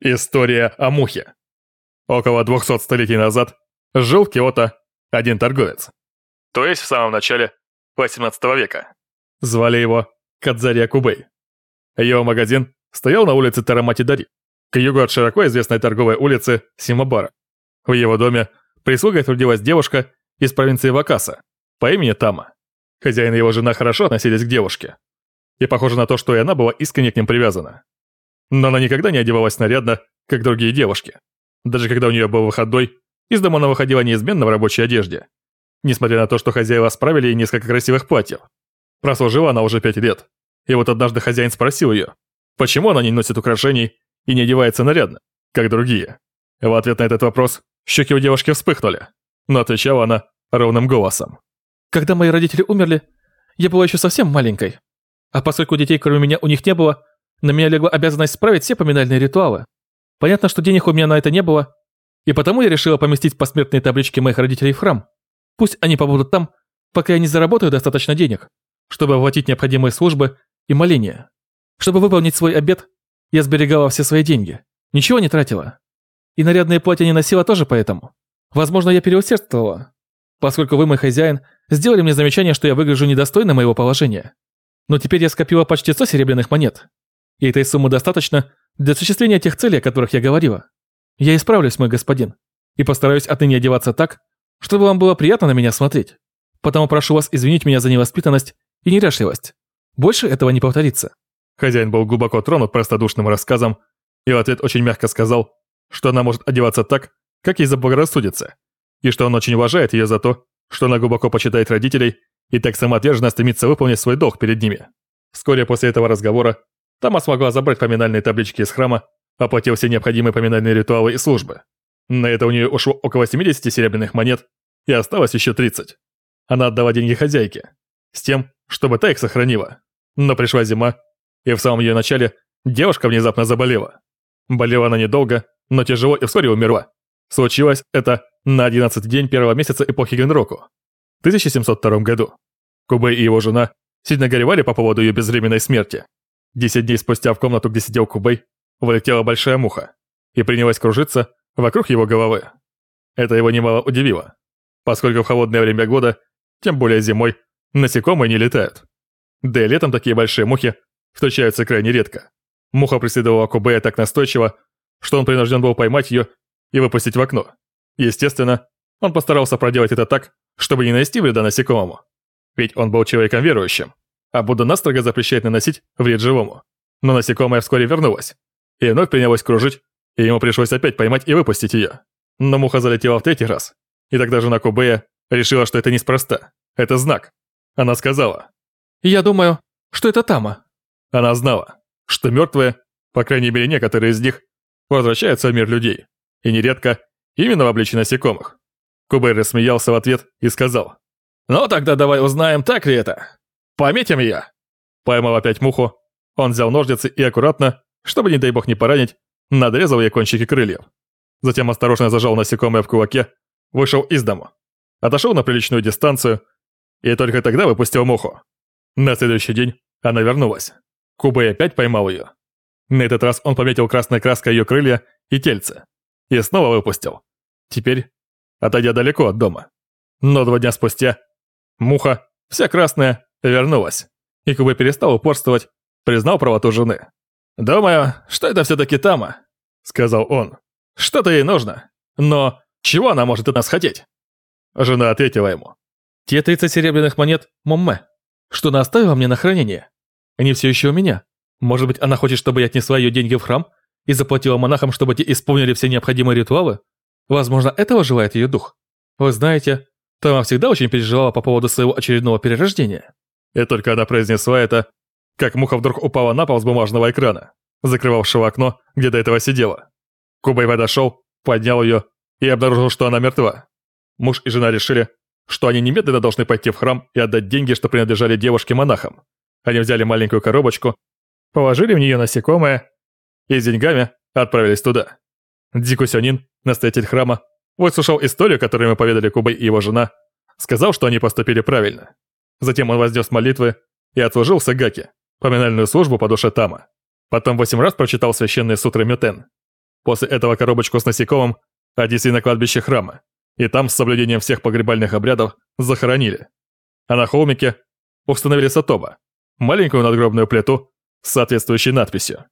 История о мухе. Около 200 столетий назад жил в Киото один торговец. То есть в самом начале 18 века. Звали его Кадзария Кубей. Его магазин стоял на улице Тарамати-Дари, к югу от широко известной торговой улицы Симабара. В его доме прислугой трудилась девушка из провинции Вакаса по имени Тама. Хозяин и его жена хорошо относились к девушке. И похоже на то, что и она была искренне к ним привязана. Но она никогда не одевалась нарядно, как другие девушки. Даже когда у нее был выходной, из дома она выходила неизменно в рабочей одежде. Несмотря на то, что хозяева справили ей несколько красивых платьев. Прослужила она уже пять лет. И вот однажды хозяин спросил ее, почему она не носит украшений и не одевается нарядно, как другие. В ответ на этот вопрос щеки у девушки вспыхнули, но отвечала она ровным голосом. «Когда мои родители умерли, я была еще совсем маленькой. А поскольку детей кроме меня у них не было, на меня легла обязанность справить все поминальные ритуалы. Понятно, что денег у меня на это не было, и потому я решила поместить посмертные таблички моих родителей в храм. Пусть они побудут там, пока я не заработаю достаточно денег, чтобы оплатить необходимые службы и моления. Чтобы выполнить свой обет, я сберегала все свои деньги, ничего не тратила. И нарядные платья не носила тоже поэтому. Возможно, я переусердствовала, поскольку вы, мой хозяин, сделали мне замечание, что я выгляжу недостойно моего положения. Но теперь я скопила почти 100 серебряных монет, и этой суммы достаточно для осуществления тех целей, о которых я говорила. Я исправлюсь, мой господин, и постараюсь отныне одеваться так, чтобы вам было приятно на меня смотреть. Потому прошу вас извинить меня за невоспитанность и неряшливость. Больше этого не повторится». Хозяин был глубоко тронут простодушным рассказом и в ответ очень мягко сказал, что она может одеваться так, как ей заблагорассудится, и что он очень уважает ее за то, что она глубоко почитает родителей и так самоотверженно стремится выполнить свой долг перед ними. Вскоре после этого разговора Тама смогла забрать поминальные таблички из храма, оплатил все необходимые поминальные ритуалы и службы. На это у нее ушло около 70 серебряных монет, и осталось еще 30. Она отдала деньги хозяйке, с тем, чтобы та их сохранила. Но пришла зима, и в самом ее начале девушка внезапно заболела. Болела она недолго, но тяжело и вскоре умерла. Случилось это на 11 день первого месяца эпохи Генроку, в 1702 году. Кубей и его жена сильно горевали по поводу ее безвременной смерти. Десять дней спустя в комнату, где сидел Кубей, вылетела большая муха и принялась кружиться вокруг его головы. Это его немало удивило, поскольку в холодное время года, тем более зимой, насекомые не летают. Да и летом такие большие мухи встречаются крайне редко. Муха преследовала Кубея так настойчиво, что он принужден был поймать ее и выпустить в окно. Естественно, он постарался проделать это так, чтобы не нанести вреда насекомому. Ведь он был человеком верующим а Будда настрого запрещает наносить вред живому. Но насекомое вскоре вернулось, и вновь принялось кружить, и ему пришлось опять поймать и выпустить ее. Но муха залетела в третий раз, и тогда жена Кубея решила, что это неспроста, это знак. Она сказала, «Я думаю, что это Тама». Она знала, что мертвые, по крайней мере некоторые из них, возвращаются в мир людей, и нередко именно в обличии насекомых. Кубей рассмеялся в ответ и сказал, «Ну тогда давай узнаем, так ли это». Пометим ее!» Поймал опять муху. Он взял ножницы и аккуратно, чтобы, не дай бог, не поранить, надрезал ей кончики крыльев. Затем осторожно зажал насекомое в кулаке, вышел из дома. Отошел на приличную дистанцию и только тогда выпустил муху. На следующий день она вернулась. Кубей опять поймал ее. На этот раз он пометил красной краской ее крылья и тельце. И снова выпустил. Теперь, отойдя далеко от дома. Но два дня спустя, муха, вся красная, вернулась. И Кубы перестал упорствовать, признал правоту жены. «Думаю, что это все-таки Тама», — сказал он. «Что-то ей нужно. Но чего она может от нас хотеть?» Жена ответила ему. «Те 30 серебряных монет Момме, что она оставила мне на хранение. Они все еще у меня. Может быть, она хочет, чтобы я отнесла ее деньги в храм и заплатила монахам, чтобы те исполнили все необходимые ритуалы? Возможно, этого желает ее дух. Вы знаете, Тама всегда очень переживала по поводу своего очередного перерождения. И только она произнесла это, как муха вдруг упала на пол с бумажного экрана, закрывавшего окно, где до этого сидела. Кубай подошел, поднял ее и обнаружил, что она мертва. Муж и жена решили, что они немедленно должны пойти в храм и отдать деньги, что принадлежали девушке-монахам. Они взяли маленькую коробочку, положили в нее насекомое и с деньгами отправились туда. Дзикусянин, настоятель храма, выслушал историю, которую мы поведали Кубай и его жена, сказал, что они поступили правильно. Затем он вознес молитвы и отслужил Сагаки, поминальную службу по душе Тама. Потом восемь раз прочитал священные сутры Мютен. После этого коробочку с насекомым отнесли на кладбище храма, и там с соблюдением всех погребальных обрядов захоронили. А на холмике установили сатоба, маленькую надгробную плиту с соответствующей надписью.